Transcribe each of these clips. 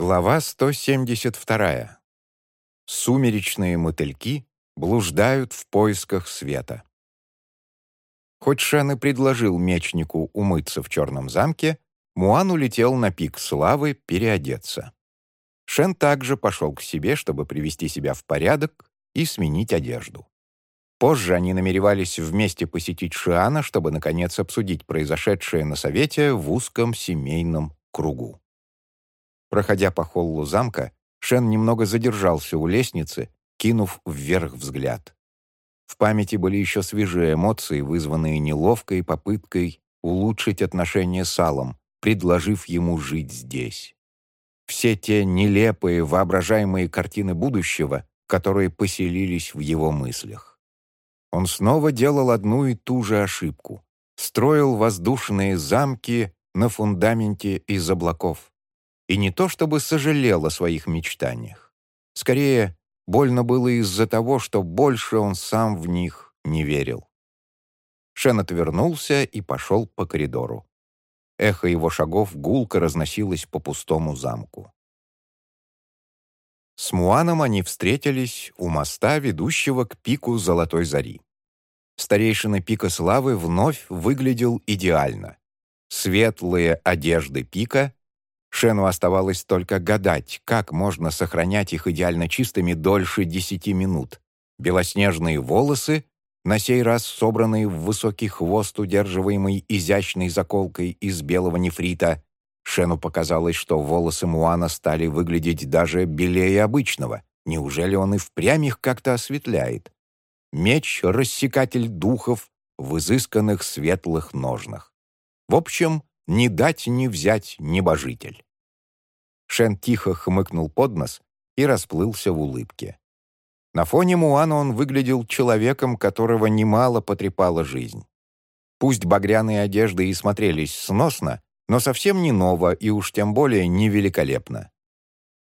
Глава 172. Сумеречные мотыльки блуждают в поисках света. Хоть Шен и предложил мечнику умыться в черном замке, Муан улетел на пик славы переодеться. Шен также пошел к себе, чтобы привести себя в порядок и сменить одежду. Позже они намеревались вместе посетить Шиана, чтобы, наконец, обсудить произошедшее на совете в узком семейном кругу. Проходя по холлу замка, Шен немного задержался у лестницы, кинув вверх взгляд. В памяти были еще свежие эмоции, вызванные неловкой попыткой улучшить отношения с Аллом, предложив ему жить здесь. Все те нелепые, воображаемые картины будущего, которые поселились в его мыслях. Он снова делал одну и ту же ошибку. Строил воздушные замки на фундаменте из облаков. И не то чтобы сожалел о своих мечтаниях. Скорее, больно было из-за того, что больше он сам в них не верил. Шен отвернулся и пошел по коридору. Эхо его шагов гулко разносилось по пустому замку. С Муаном они встретились у моста, ведущего к пику Золотой Зари. Старейшина пика Славы вновь выглядел идеально. Светлые одежды пика Шену оставалось только гадать, как можно сохранять их идеально чистыми дольше десяти минут. Белоснежные волосы, на сей раз собранные в высокий хвост, удерживаемый изящной заколкой из белого нефрита, Шену показалось, что волосы Муана стали выглядеть даже белее обычного. Неужели он и впрямь их как-то осветляет? Меч — рассекатель духов в изысканных светлых ножнах. В общем, не дать не взять небожитель. Шен тихо хмыкнул под нос и расплылся в улыбке. На фоне Муана он выглядел человеком, которого немало потрепала жизнь. Пусть багряные одежды и смотрелись сносно, но совсем не ново и уж тем более не великолепно.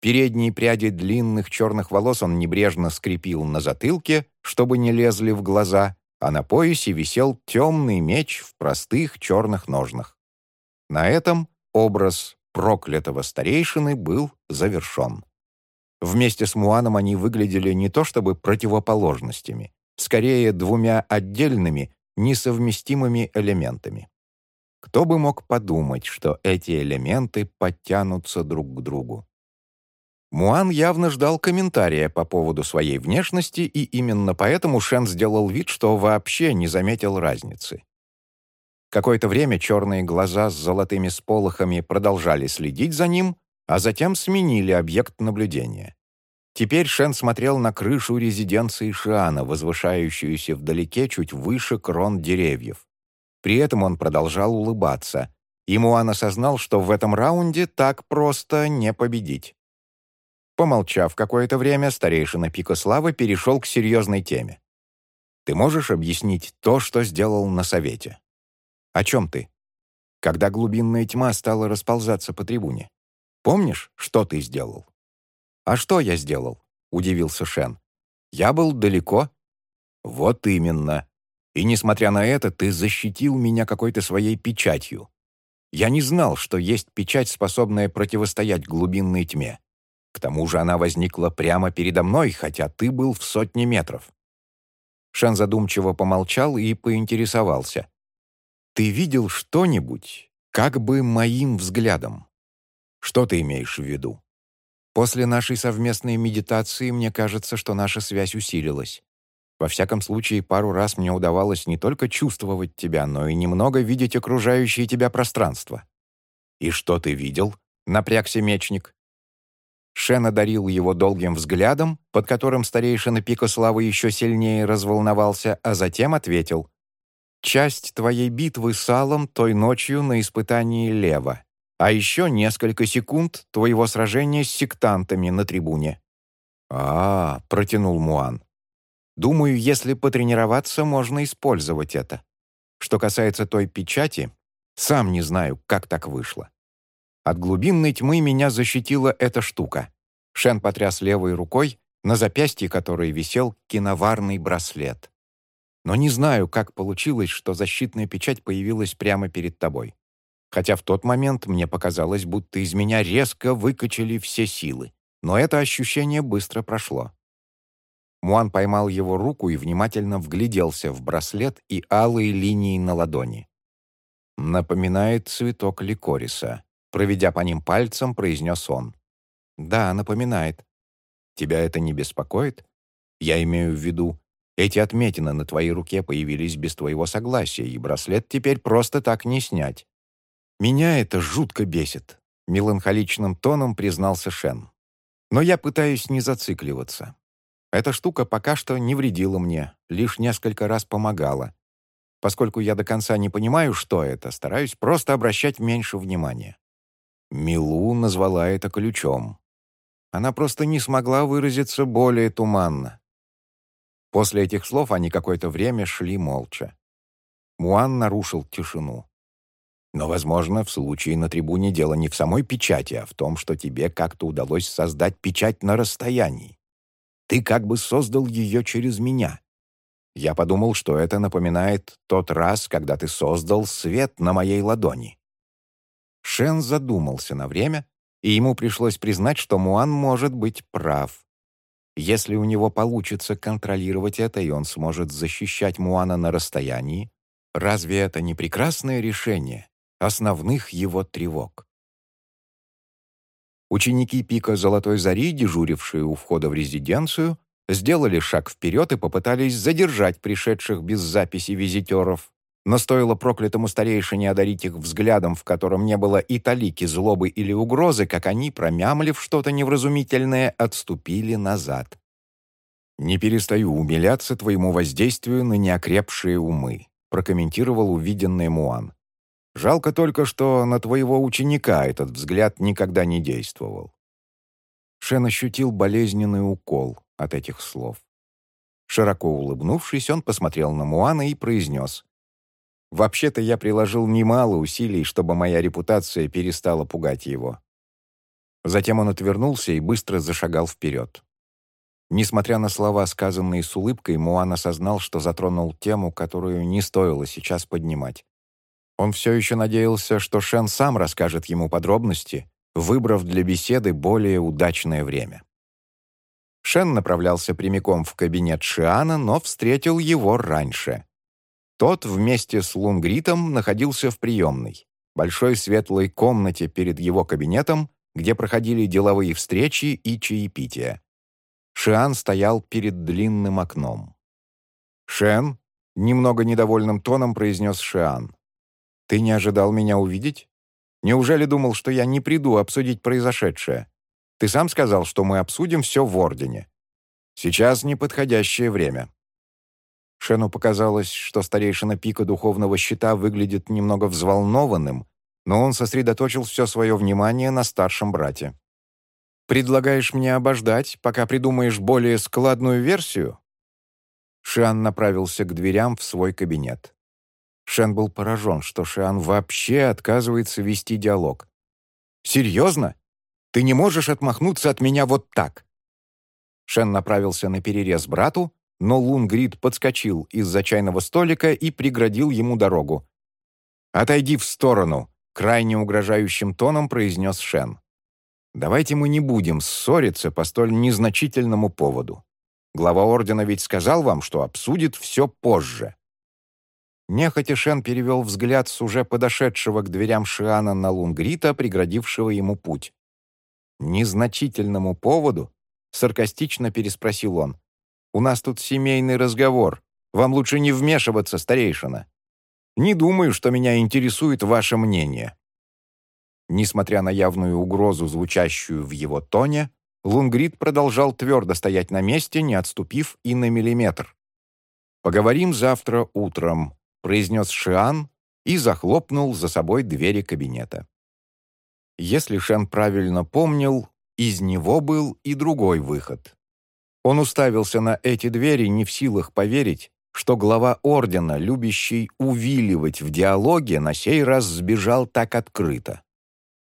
Передние пряди длинных черных волос он небрежно скрепил на затылке, чтобы не лезли в глаза, а на поясе висел темный меч в простых черных ножнах. На этом образ проклятого старейшины был завершен. Вместе с Муаном они выглядели не то чтобы противоположностями, скорее двумя отдельными, несовместимыми элементами. Кто бы мог подумать, что эти элементы подтянутся друг к другу? Муан явно ждал комментария по поводу своей внешности, и именно поэтому Шен сделал вид, что вообще не заметил разницы. Какое-то время черные глаза с золотыми сполохами продолжали следить за ним, а затем сменили объект наблюдения. Теперь Шен смотрел на крышу резиденции Шиана, возвышающуюся вдалеке чуть выше крон деревьев. При этом он продолжал улыбаться. И Муан осознал, что в этом раунде так просто не победить. Помолчав какое-то время, старейшина Пика Славы перешел к серьезной теме. «Ты можешь объяснить то, что сделал на совете?» «О чем ты?» «Когда глубинная тьма стала расползаться по трибуне. Помнишь, что ты сделал?» «А что я сделал?» — удивился Шен. «Я был далеко». «Вот именно. И несмотря на это, ты защитил меня какой-то своей печатью. Я не знал, что есть печать, способная противостоять глубинной тьме. К тому же она возникла прямо передо мной, хотя ты был в сотне метров». Шен задумчиво помолчал и поинтересовался. Ты видел что-нибудь, как бы моим взглядом? Что ты имеешь в виду? После нашей совместной медитации мне кажется, что наша связь усилилась. Во всяком случае, пару раз мне удавалось не только чувствовать тебя, но и немного видеть окружающее тебя пространство. «И что ты видел?» — напрягся мечник. Шен одарил его долгим взглядом, под которым старейшина Пика Славы еще сильнее разволновался, а затем ответил часть твоей битвы с Алом той ночью на испытании Лева, а еще несколько секунд твоего сражения с сектантами на трибуне». «А, -а — протянул Муан. «Думаю, если потренироваться, можно использовать это. Что касается той печати, сам не знаю, как так вышло. От глубинной тьмы меня защитила эта штука». Шен потряс левой рукой, на запястье которой висел киноварный браслет но не знаю, как получилось, что защитная печать появилась прямо перед тобой. хотя в тот момент мне показалось, будто из меня резко выкачали все силы, но это ощущение быстро прошло. Муан поймал его руку и внимательно вгляделся в браслет и алые линии на ладони. «Напоминает цветок ликориса», — проведя по ним пальцем, произнес он. «Да, напоминает. Тебя это не беспокоит? Я имею в виду, эти отметины на твоей руке появились без твоего согласия, и браслет теперь просто так не снять. Меня это жутко бесит», — меланхоличным тоном признался Шен. «Но я пытаюсь не зацикливаться. Эта штука пока что не вредила мне, лишь несколько раз помогала. Поскольку я до конца не понимаю, что это, стараюсь просто обращать меньше внимания. Милу назвала это ключом. Она просто не смогла выразиться более туманно. После этих слов они какое-то время шли молча. Муан нарушил тишину. Но, возможно, в случае на трибуне дело не в самой печати, а в том, что тебе как-то удалось создать печать на расстоянии. Ты как бы создал ее через меня. Я подумал, что это напоминает тот раз, когда ты создал свет на моей ладони. Шен задумался на время, и ему пришлось признать, что Муан может быть прав. Если у него получится контролировать это, и он сможет защищать Муана на расстоянии, разве это не прекрасное решение основных его тревог? Ученики пика Золотой Зари, дежурившие у входа в резиденцию, сделали шаг вперед и попытались задержать пришедших без записи визитеров. Но стоило проклятому старейшине одарить их взглядом, в котором не было и талики злобы или угрозы, как они, промямлив что-то невразумительное, отступили назад. «Не перестаю умиляться твоему воздействию на неокрепшие умы», прокомментировал увиденный Муан. «Жалко только, что на твоего ученика этот взгляд никогда не действовал». Шен ощутил болезненный укол от этих слов. Широко улыбнувшись, он посмотрел на Муана и произнес Вообще-то я приложил немало усилий, чтобы моя репутация перестала пугать его. Затем он отвернулся и быстро зашагал вперед. Несмотря на слова, сказанные с улыбкой, Муан осознал, что затронул тему, которую не стоило сейчас поднимать. Он все еще надеялся, что Шен сам расскажет ему подробности, выбрав для беседы более удачное время. Шен направлялся прямиком в кабинет Шиана, но встретил его раньше. Тот вместе с Лунгритом находился в приемной, большой светлой комнате перед его кабинетом, где проходили деловые встречи и чаепития. Шиан стоял перед длинным окном. «Шен», — немного недовольным тоном произнес Шиан, — «ты не ожидал меня увидеть? Неужели думал, что я не приду обсудить произошедшее? Ты сам сказал, что мы обсудим все в Ордене. Сейчас неподходящее время. Шену показалось, что старейшина пика духовного щита выглядит немного взволнованным, но он сосредоточил все свое внимание на старшем брате. «Предлагаешь мне обождать, пока придумаешь более складную версию?» Шиан направился к дверям в свой кабинет. Шен был поражен, что Шиан вообще отказывается вести диалог. «Серьезно? Ты не можешь отмахнуться от меня вот так?» Шен направился на перерез брату, но Лунгрид подскочил из-за чайного столика и преградил ему дорогу. «Отойди в сторону», — крайне угрожающим тоном произнес Шен. «Давайте мы не будем ссориться по столь незначительному поводу. Глава Ордена ведь сказал вам, что обсудит все позже». Нехотя Шен перевел взгляд с уже подошедшего к дверям Шиана на Лунгрита, преградившего ему путь. «Незначительному поводу?» — саркастично переспросил он. У нас тут семейный разговор. Вам лучше не вмешиваться, старейшина. Не думаю, что меня интересует ваше мнение». Несмотря на явную угрозу, звучащую в его тоне, Лунгрид продолжал твердо стоять на месте, не отступив и на миллиметр. «Поговорим завтра утром», — произнес Шиан и захлопнул за собой двери кабинета. Если Шен правильно помнил, из него был и другой выход. Он уставился на эти двери, не в силах поверить, что глава ордена, любящий увиливать в диалоге, на сей раз сбежал так открыто.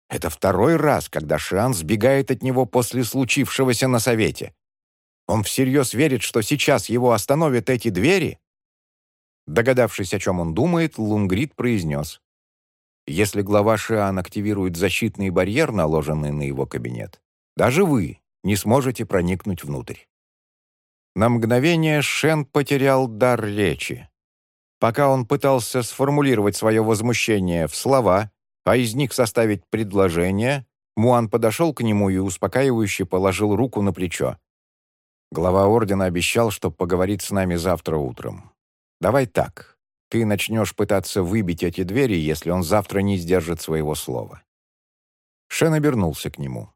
Это второй раз, когда Шиан сбегает от него после случившегося на совете. Он всерьез верит, что сейчас его остановят эти двери? Догадавшись, о чем он думает, Лунгрид произнес. Если глава Шиан активирует защитный барьер, наложенный на его кабинет, даже вы не сможете проникнуть внутрь. На мгновение Шен потерял дар речи. Пока он пытался сформулировать свое возмущение в слова, а из них составить предложение, Муан подошел к нему и успокаивающе положил руку на плечо. Глава ордена обещал, что поговорит с нами завтра утром. Давай так. Ты начнешь пытаться выбить эти двери, если он завтра не сдержит своего слова. Шен обернулся к нему.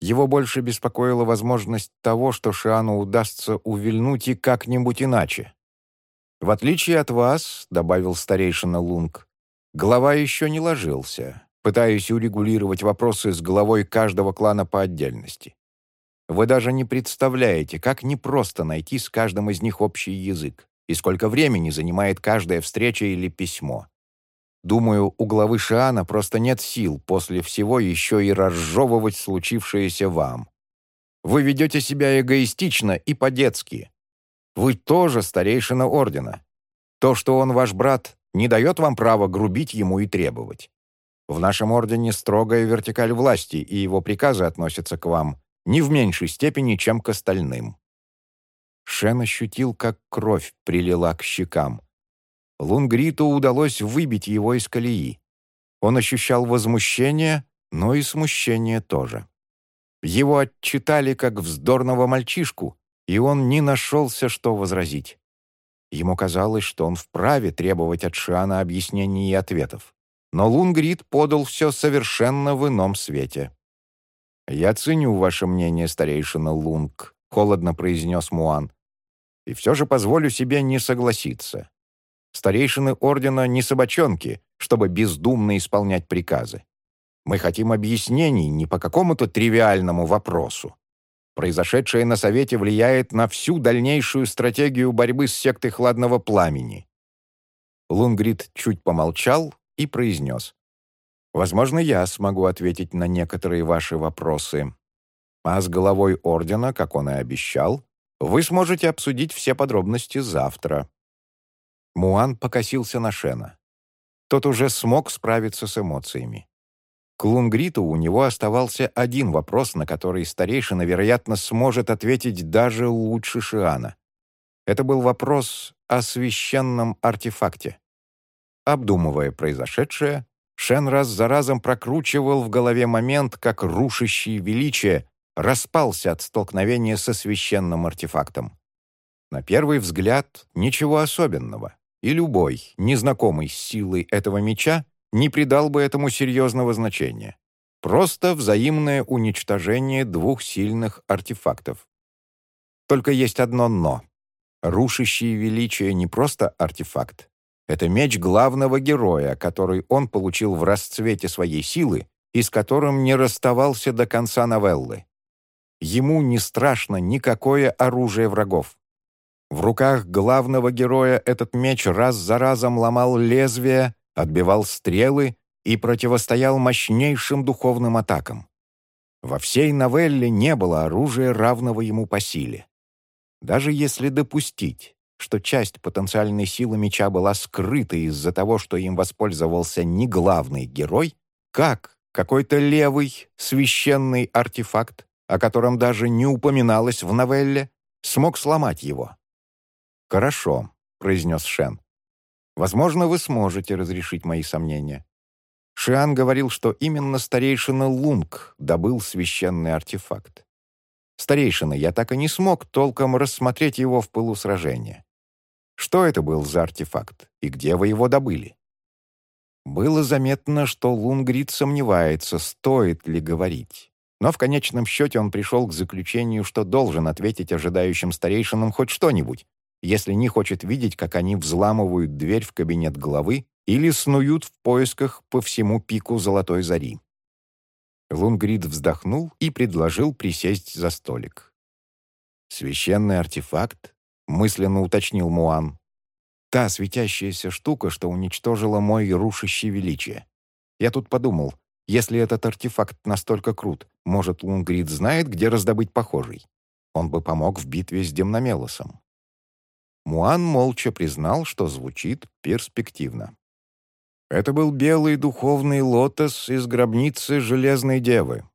Его больше беспокоила возможность того, что Шиану удастся увильнуть и как-нибудь иначе. «В отличие от вас», — добавил старейшина Лунг, глава еще не ложился, пытаясь урегулировать вопросы с главой каждого клана по отдельности. Вы даже не представляете, как непросто найти с каждым из них общий язык и сколько времени занимает каждая встреча или письмо. Думаю, у главы Шиана просто нет сил после всего еще и разжевывать случившееся вам. Вы ведете себя эгоистично и по-детски. Вы тоже старейшина Ордена. То, что он ваш брат, не дает вам права грубить ему и требовать. В нашем Ордене строгая вертикаль власти, и его приказы относятся к вам не в меньшей степени, чем к остальным. Шен ощутил, как кровь прилила к щекам. Лунгриту удалось выбить его из колеи. Он ощущал возмущение, но и смущение тоже. Его отчитали как вздорного мальчишку, и он не нашелся, что возразить. Ему казалось, что он вправе требовать от Шиана объяснений и ответов. Но Лунгрид подал все совершенно в ином свете. «Я ценю ваше мнение, старейшина Лунг», — холодно произнес Муан. «И все же позволю себе не согласиться. Старейшины Ордена не собачонки, чтобы бездумно исполнять приказы. Мы хотим объяснений не по какому-то тривиальному вопросу. Произошедшее на Совете влияет на всю дальнейшую стратегию борьбы с сектой Хладного Пламени». Лунгрид чуть помолчал и произнес. «Возможно, я смогу ответить на некоторые ваши вопросы. А с головой Ордена, как он и обещал, вы сможете обсудить все подробности завтра». Муан покосился на Шена. Тот уже смог справиться с эмоциями. К Лунгриту у него оставался один вопрос, на который старейшина, вероятно, сможет ответить даже лучше Шиана. Это был вопрос о священном артефакте. Обдумывая произошедшее, Шен раз за разом прокручивал в голове момент, как рушащий величие распался от столкновения со священным артефактом. На первый взгляд ничего особенного, и любой, незнакомый с силой этого меча, не придал бы этому серьезного значения. Просто взаимное уничтожение двух сильных артефактов. Только есть одно «но». Рушащий величие не просто артефакт. Это меч главного героя, который он получил в расцвете своей силы и с которым не расставался до конца новеллы. Ему не страшно никакое оружие врагов. В руках главного героя этот меч раз за разом ломал лезвие, отбивал стрелы и противостоял мощнейшим духовным атакам. Во всей новелле не было оружия, равного ему по силе. Даже если допустить, что часть потенциальной силы меча была скрыта из-за того, что им воспользовался не главный герой, как какой-то левый священный артефакт, о котором даже не упоминалось в новелле, смог сломать его. «Хорошо», — произнес Шен. «Возможно, вы сможете разрешить мои сомнения». Шиан говорил, что именно старейшина Лунг добыл священный артефакт. Старейшина, я так и не смог толком рассмотреть его в пылу сражения. Что это был за артефакт и где вы его добыли? Было заметно, что Лунгрид сомневается, стоит ли говорить. Но в конечном счете он пришел к заключению, что должен ответить ожидающим старейшинам хоть что-нибудь, если не хочет видеть, как они взламывают дверь в кабинет главы или снуют в поисках по всему пику золотой зари. Лунгрид вздохнул и предложил присесть за столик. «Священный артефакт?» — мысленно уточнил Муан. «Та светящаяся штука, что уничтожила мой рушащий величие. Я тут подумал, если этот артефакт настолько крут, может, Лунгрид знает, где раздобыть похожий? Он бы помог в битве с Демномелосом. Муан молча признал, что звучит перспективно. Это был белый духовный лотос из гробницы Железной Девы.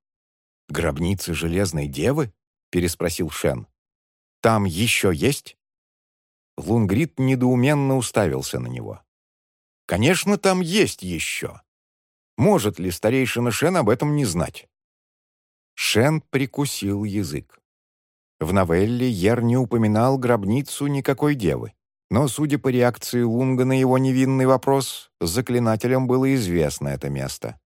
«Гробницы Железной Девы?» — переспросил Шен. «Там еще есть?» Лунгрид недоуменно уставился на него. «Конечно, там есть еще. Может ли старейшина Шен об этом не знать?» Шен прикусил язык. В новелле Ер не упоминал гробницу никакой девы. Но, судя по реакции Лунга на его невинный вопрос, заклинателям было известно это место.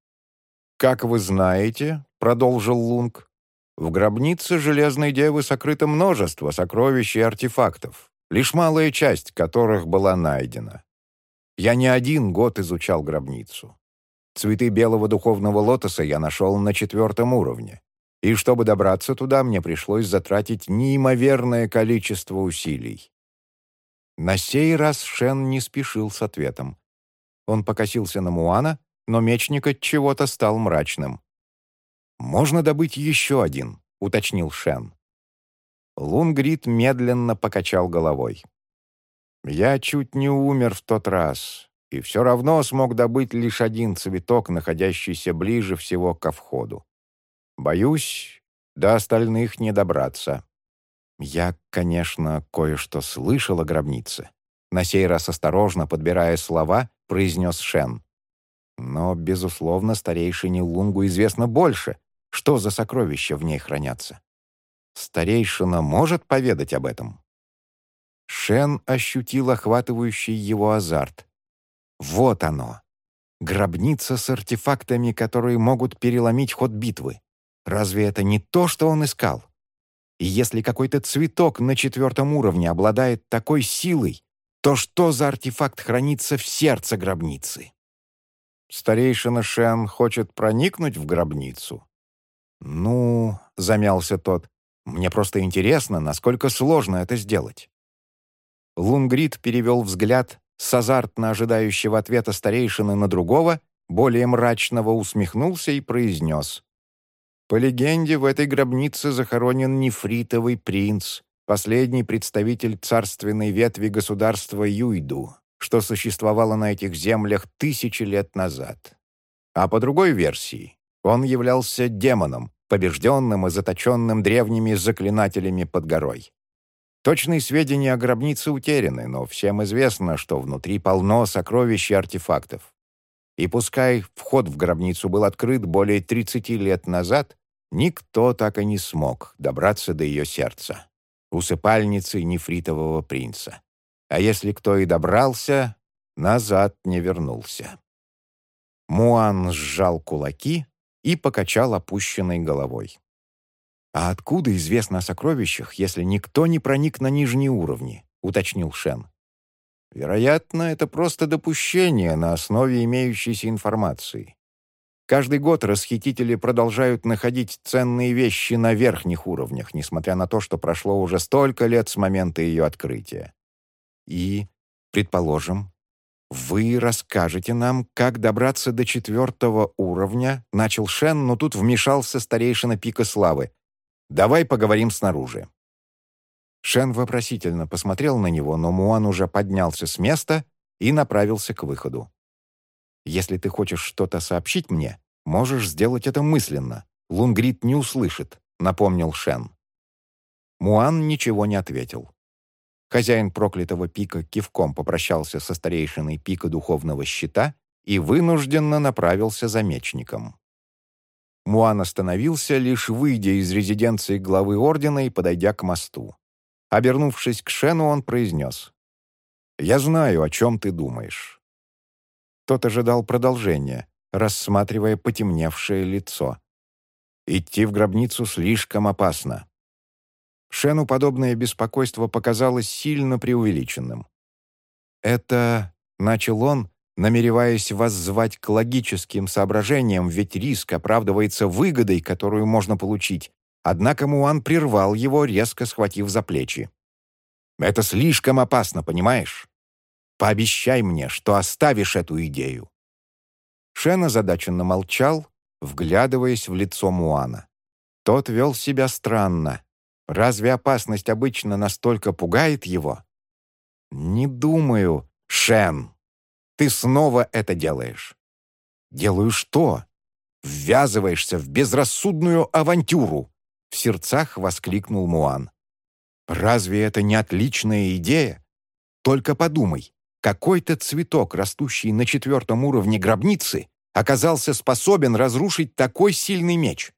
«Как вы знаете», — продолжил Лунг, «в гробнице Железной Девы сокрыто множество сокровищ и артефактов, лишь малая часть которых была найдена. Я не один год изучал гробницу. Цветы белого духовного лотоса я нашел на четвертом уровне. И чтобы добраться туда, мне пришлось затратить неимоверное количество усилий. На сей раз Шен не спешил с ответом. Он покосился на Муана, но мечник от чего-то стал мрачным. «Можно добыть еще один», — уточнил Шен. Лунгрид медленно покачал головой. «Я чуть не умер в тот раз, и все равно смог добыть лишь один цветок, находящийся ближе всего ко входу. Боюсь, до остальных не добраться. Я, конечно, кое-что слышал о гробнице. На сей раз осторожно, подбирая слова, произнес Шен. Но, безусловно, старейшине Лунгу известно больше, что за сокровища в ней хранятся. Старейшина может поведать об этом? Шен ощутил охватывающий его азарт. Вот оно. Гробница с артефактами, которые могут переломить ход битвы. Разве это не то, что он искал? И если какой-то цветок на четвертом уровне обладает такой силой, то что за артефакт хранится в сердце гробницы? Старейшина Шен хочет проникнуть в гробницу? «Ну...» — замялся тот. «Мне просто интересно, насколько сложно это сделать». Лунгрид перевел взгляд с азартно ожидающего ответа старейшины на другого, более мрачного усмехнулся и произнес. По легенде, в этой гробнице захоронен нефритовый принц, последний представитель царственной ветви государства Юйду, что существовало на этих землях тысячи лет назад. А по другой версии, он являлся демоном, побежденным и заточенным древними заклинателями под горой. Точные сведения о гробнице утеряны, но всем известно, что внутри полно сокровищ и артефактов. И пускай вход в гробницу был открыт более 30 лет назад, никто так и не смог добраться до ее сердца, усыпальницы нефритового принца. А если кто и добрался, назад не вернулся. Муан сжал кулаки и покачал опущенной головой. «А откуда известно о сокровищах, если никто не проник на нижние уровни?» — уточнил Шен. Вероятно, это просто допущение на основе имеющейся информации. Каждый год расхитители продолжают находить ценные вещи на верхних уровнях, несмотря на то, что прошло уже столько лет с момента ее открытия. И, предположим, вы расскажете нам, как добраться до четвертого уровня, начал Шен, но тут вмешался старейшина Пика Славы. Давай поговорим снаружи. Шен вопросительно посмотрел на него, но Муан уже поднялся с места и направился к выходу. «Если ты хочешь что-то сообщить мне, можешь сделать это мысленно. Лунгрид не услышит», — напомнил Шен. Муан ничего не ответил. Хозяин проклятого пика кивком попрощался со старейшиной пика духовного щита и вынужденно направился за мечником. Муан остановился, лишь выйдя из резиденции главы ордена и подойдя к мосту. Обернувшись к Шену, он произнес. «Я знаю, о чем ты думаешь». Тот ожидал продолжения, рассматривая потемневшее лицо. «Идти в гробницу слишком опасно». Шену подобное беспокойство показалось сильно преувеличенным. «Это...» — начал он, намереваясь воззвать к логическим соображениям, ведь риск оправдывается выгодой, которую можно получить, Однако Муан прервал его, резко схватив за плечи. «Это слишком опасно, понимаешь? Пообещай мне, что оставишь эту идею». Шен озадаченно молчал, вглядываясь в лицо Муана. Тот вел себя странно. Разве опасность обычно настолько пугает его? «Не думаю, Шен!» Ты снова это делаешь». «Делаю что?» «Ввязываешься в безрассудную авантюру!» В сердцах воскликнул Муан. «Разве это не отличная идея? Только подумай, какой-то цветок, растущий на четвертом уровне гробницы, оказался способен разрушить такой сильный меч.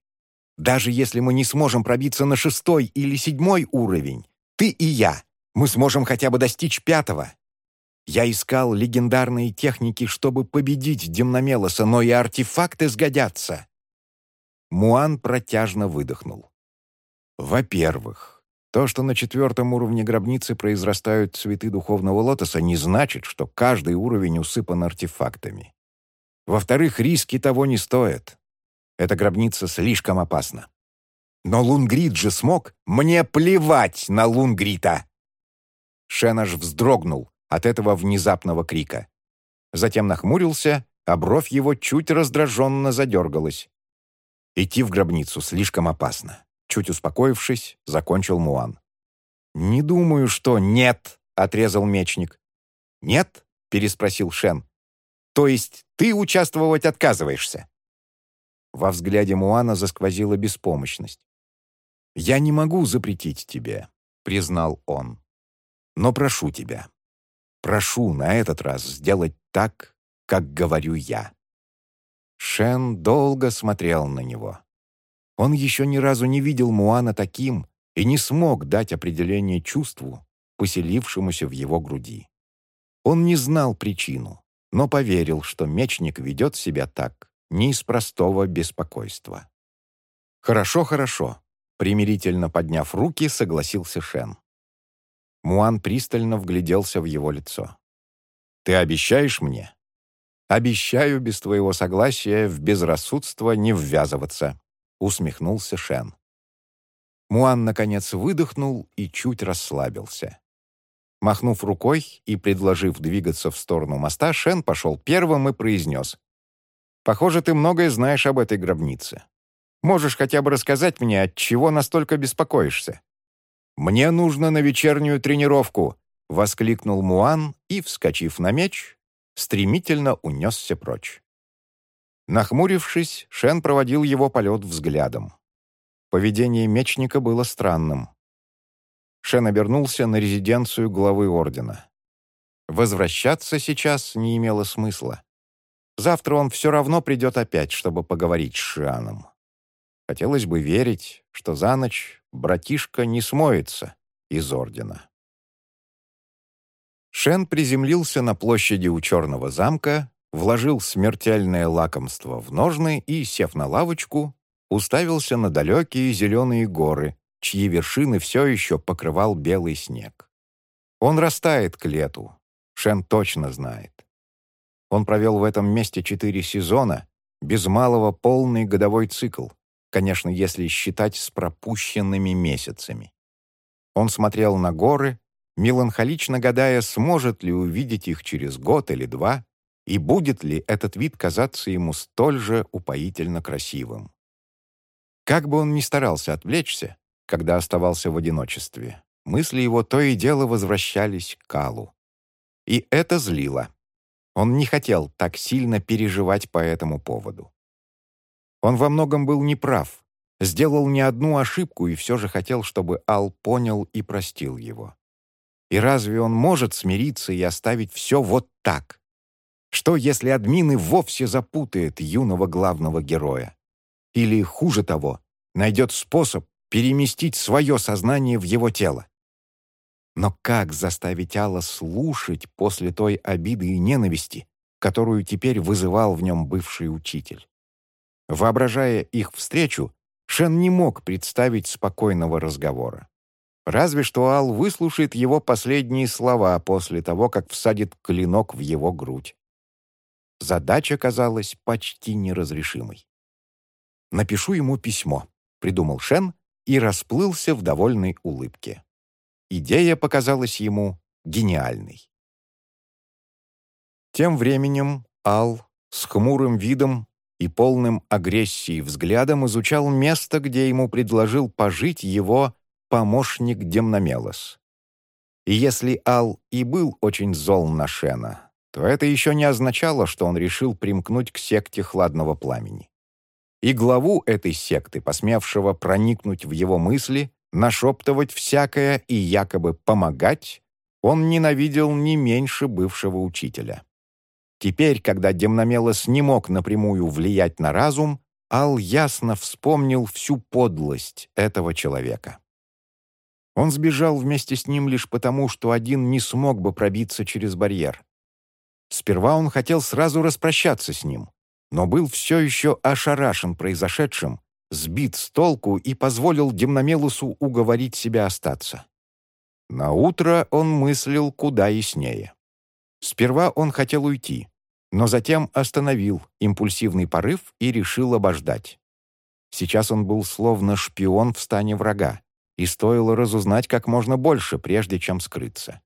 Даже если мы не сможем пробиться на шестой или седьмой уровень, ты и я, мы сможем хотя бы достичь пятого. Я искал легендарные техники, чтобы победить Демномелоса, но и артефакты сгодятся. Муан протяжно выдохнул. Во-первых, то, что на четвертом уровне гробницы произрастают цветы духовного лотоса, не значит, что каждый уровень усыпан артефактами. Во-вторых, риски того не стоят. Эта гробница слишком опасна. Но Лунгрид же смог. Мне плевать на Лунгрита!» Шенаш вздрогнул от этого внезапного крика. Затем нахмурился, а бровь его чуть раздраженно задергалась. «Идти в гробницу слишком опасно», — чуть успокоившись, закончил Муан. «Не думаю, что нет», — отрезал мечник. «Нет?» — переспросил Шен. То есть ты участвовать отказываешься?» Во взгляде Муана засквозила беспомощность. «Я не могу запретить тебе», — признал он. «Но прошу тебя, прошу на этот раз сделать так, как говорю я». Шен долго смотрел на него. Он еще ни разу не видел Муана таким и не смог дать определение чувству, поселившемуся в его груди. Он не знал причину, но поверил, что мечник ведет себя так не из простого беспокойства. «Хорошо, хорошо», — примирительно подняв руки, согласился Шен. Муан пристально вгляделся в его лицо. «Ты обещаешь мне?» «Обещаю без твоего согласия в безрассудство не ввязываться», — усмехнулся Шен. Муан, наконец, выдохнул и чуть расслабился. Махнув рукой и предложив двигаться в сторону моста, Шен пошел первым и произнес. «Похоже, ты многое знаешь об этой гробнице. Можешь хотя бы рассказать мне, от чего настолько беспокоишься?» «Мне нужно на вечернюю тренировку!» — воскликнул Муан и, вскочив на меч, стремительно унесся прочь. Нахмурившись, Шен проводил его полет взглядом. Поведение мечника было странным. Шен обернулся на резиденцию главы ордена. Возвращаться сейчас не имело смысла. Завтра он все равно придет опять, чтобы поговорить с Шианом. Хотелось бы верить, что за ночь братишка не смоется из ордена. Шен приземлился на площади у Черного замка, вложил смертельное лакомство в ножны и, сев на лавочку, уставился на далекие зеленые горы, чьи вершины все еще покрывал белый снег. Он растает к лету, Шен точно знает. Он провел в этом месте четыре сезона, без малого полный годовой цикл, конечно, если считать с пропущенными месяцами. Он смотрел на горы, меланхолично гадая, сможет ли увидеть их через год или два, и будет ли этот вид казаться ему столь же упоительно красивым. Как бы он ни старался отвлечься, когда оставался в одиночестве. Мысли его то и дело возвращались к Калу. И это злило. Он не хотел так сильно переживать по этому поводу. Он во многом был неправ, сделал не одну ошибку и все же хотел, чтобы Ал понял и простил его. И разве он может смириться и оставить все вот так? Что, если админы вовсе запутает юного главного героя? Или, хуже того, найдет способ переместить свое сознание в его тело. Но как заставить Алла слушать после той обиды и ненависти, которую теперь вызывал в нем бывший учитель? Воображая их встречу, Шен не мог представить спокойного разговора. Разве что Ал выслушает его последние слова после того, как всадит клинок в его грудь. Задача казалась почти неразрешимой. «Напишу ему письмо», — придумал Шен и расплылся в довольной улыбке. Идея показалась ему гениальной. Тем временем Ал с хмурым видом и полным агрессии взглядом изучал место, где ему предложил пожить его помощник Демномелос. И если Ал и был очень зол на Шена, то это еще не означало, что он решил примкнуть к секте хладного пламени. И главу этой секты, посмевшего проникнуть в его мысли, нашептывать всякое и якобы помогать, он ненавидел не меньше бывшего учителя. Теперь, когда Демномелос не мог напрямую влиять на разум, Ал ясно вспомнил всю подлость этого человека. Он сбежал вместе с ним лишь потому, что один не смог бы пробиться через барьер. Сперва он хотел сразу распрощаться с ним, но был все еще ошарашен произошедшим, сбит с толку и позволил Демномелусу уговорить себя остаться. На утро он мыслил куда яснее. Сперва он хотел уйти, но затем остановил импульсивный порыв и решил обождать. Сейчас он был словно шпион в стане врага, и стоило разузнать как можно больше, прежде чем скрыться.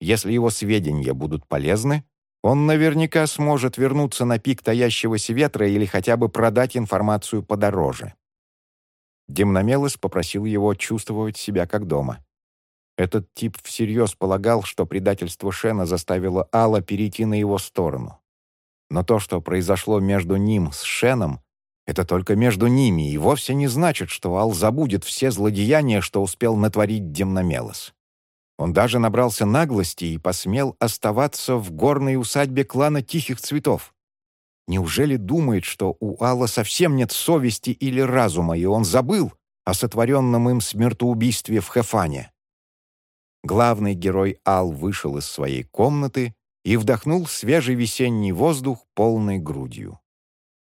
Если его сведения будут полезны, он наверняка сможет вернуться на пик таящегося ветра или хотя бы продать информацию подороже. Демномелос попросил его чувствовать себя как дома. Этот тип всерьез полагал, что предательство Шена заставило Алла перейти на его сторону. Но то, что произошло между ним с Шеном, это только между ними, и вовсе не значит, что Ал забудет все злодеяния, что успел натворить Демномелос. Он даже набрался наглости и посмел оставаться в горной усадьбе клана Тихих Цветов. Неужели думает, что у Алла совсем нет совести или разума, и он забыл о сотворенном им смертоубийстве в Хефане? Главный герой Ал вышел из своей комнаты и вдохнул свежий весенний воздух полной грудью.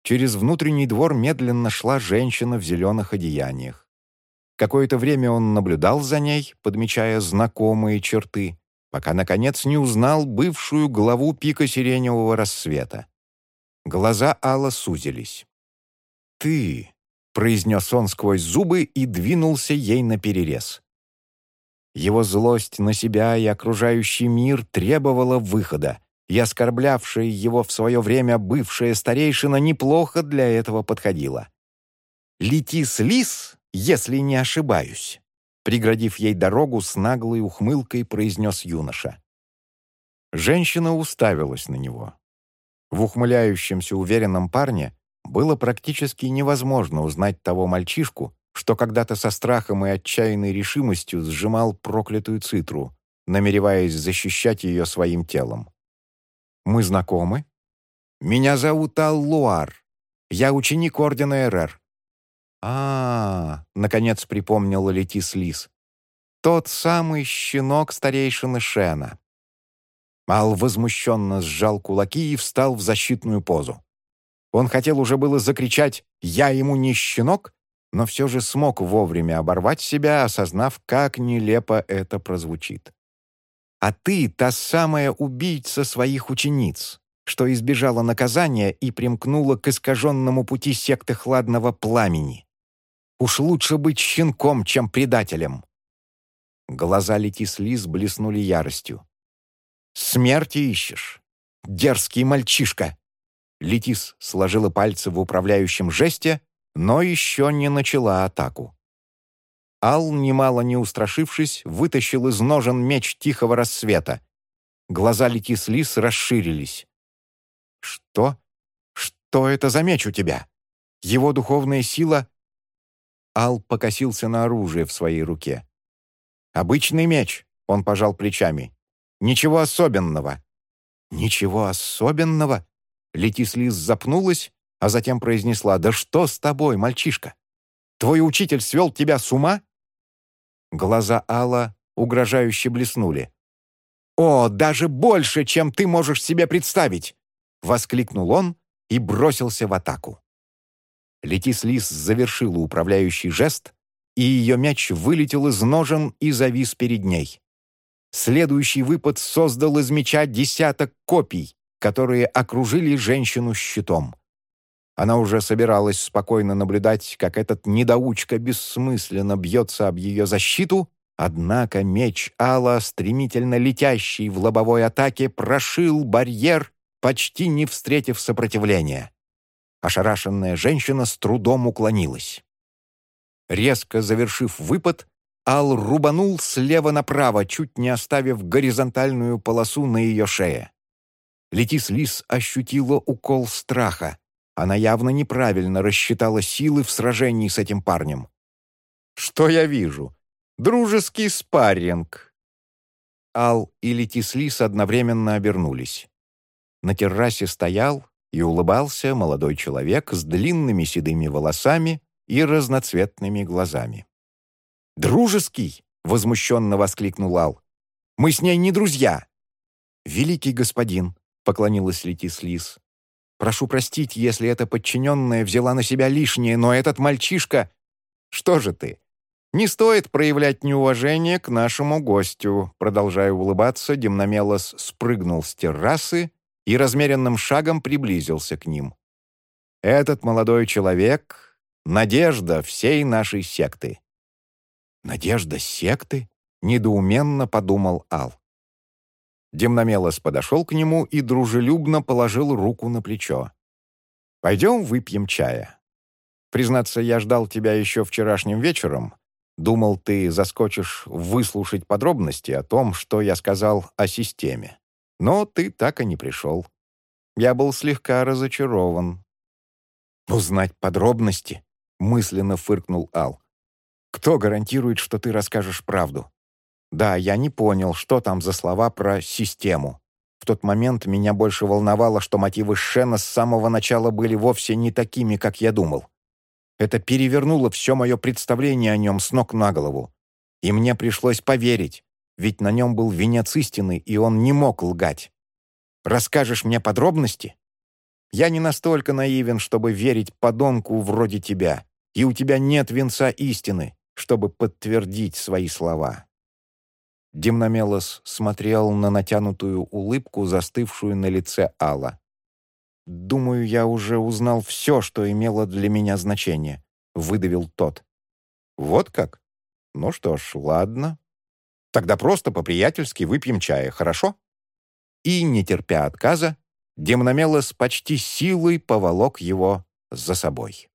Через внутренний двор медленно шла женщина в зеленых одеяниях. Какое-то время он наблюдал за ней, подмечая знакомые черты, пока, наконец, не узнал бывшую главу пика сиреневого рассвета. Глаза Алла сузились. «Ты!» — произнес он сквозь зубы и двинулся ей наперерез. Его злость на себя и окружающий мир требовала выхода, и оскорблявшая его в свое время бывшая старейшина неплохо для этого подходила. «Лети с лис, если не ошибаюсь», преградив ей дорогу с наглой ухмылкой, произнес юноша. Женщина уставилась на него. В ухмыляющемся уверенном парне было практически невозможно узнать того мальчишку, что когда-то со страхом и отчаянной решимостью сжимал проклятую цитру, намереваясь защищать ее своим телом. «Мы знакомы?» «Меня зовут Аллуар. Я ученик Ордена РР». А, наконец припомнила Летис Лис. «Тот самый щенок старейшины Шена». Ал возмущенно сжал кулаки и встал в защитную позу. Он хотел уже было закричать «Я ему не щенок», но все же смог вовремя оборвать себя, осознав, как нелепо это прозвучит. «А ты та самая убийца своих учениц, что избежала наказания и примкнула к искаженному пути секты хладного пламени. Уж лучше быть щенком, чем предателем». Глаза Летислиз блеснули яростью. «Смерти ищешь? Дерзкий мальчишка!» Летис сложила пальцы в управляющем жесте, но еще не начала атаку. Ал, немало не устрашившись, вытащил из ножен меч тихого рассвета. Глаза Летис Лис расширились. «Что? Что это за меч у тебя? Его духовная сила...» Ал покосился на оружие в своей руке. «Обычный меч», — он пожал плечами. «Ничего особенного». «Ничего особенного?» Летис Лис запнулась, а затем произнесла «Да что с тобой, мальчишка? Твой учитель свел тебя с ума?» Глаза Алла угрожающе блеснули. «О, даже больше, чем ты можешь себе представить!» — воскликнул он и бросился в атаку. Летис Лис завершила управляющий жест, и ее мяч вылетел из ножен и завис перед ней. Следующий выпад создал из меча десяток копий, которые окружили женщину щитом. Она уже собиралась спокойно наблюдать, как этот недоучка бессмысленно бьется об ее защиту, однако меч Алла, стремительно летящий в лобовой атаке, прошил барьер, почти не встретив сопротивления. Ошарашенная женщина с трудом уклонилась. Резко завершив выпад, Ал рубанул слева направо, чуть не оставив горизонтальную полосу на ее шее. Летис-Лис ощутила укол страха. Она явно неправильно рассчитала силы в сражении с этим парнем. «Что я вижу? Дружеский спарринг!» Ал и Летис-Лис одновременно обернулись. На террасе стоял и улыбался молодой человек с длинными седыми волосами и разноцветными глазами. «Дружеский!» — возмущенно воскликнул Ал. «Мы с ней не друзья!» «Великий господин!» — поклонилась Летис-Лис. Прошу простить, если эта подчиненная взяла на себя лишнее, но этот мальчишка... Что же ты? Не стоит проявлять неуважение к нашему гостю. Продолжая улыбаться, Демномелос спрыгнул с террасы и размеренным шагом приблизился к ним. Этот молодой человек — надежда всей нашей секты. «Надежда секты?» — недоуменно подумал Ал. Демномелос подошел к нему и дружелюбно положил руку на плечо. «Пойдем выпьем чая. Признаться, я ждал тебя еще вчерашним вечером. Думал, ты заскочишь выслушать подробности о том, что я сказал о системе. Но ты так и не пришел. Я был слегка разочарован». «Узнать подробности?» — мысленно фыркнул Ал. «Кто гарантирует, что ты расскажешь правду?» Да, я не понял, что там за слова про «систему». В тот момент меня больше волновало, что мотивы Шена с самого начала были вовсе не такими, как я думал. Это перевернуло все мое представление о нем с ног на голову. И мне пришлось поверить, ведь на нем был венец истины, и он не мог лгать. Расскажешь мне подробности? Я не настолько наивен, чтобы верить подонку вроде тебя, и у тебя нет венца истины, чтобы подтвердить свои слова. Демномелос смотрел на натянутую улыбку, застывшую на лице Алла. «Думаю, я уже узнал все, что имело для меня значение», — выдавил тот. «Вот как? Ну что ж, ладно. Тогда просто по-приятельски выпьем чая, хорошо?» И, не терпя отказа, Демномелос почти силой поволок его за собой.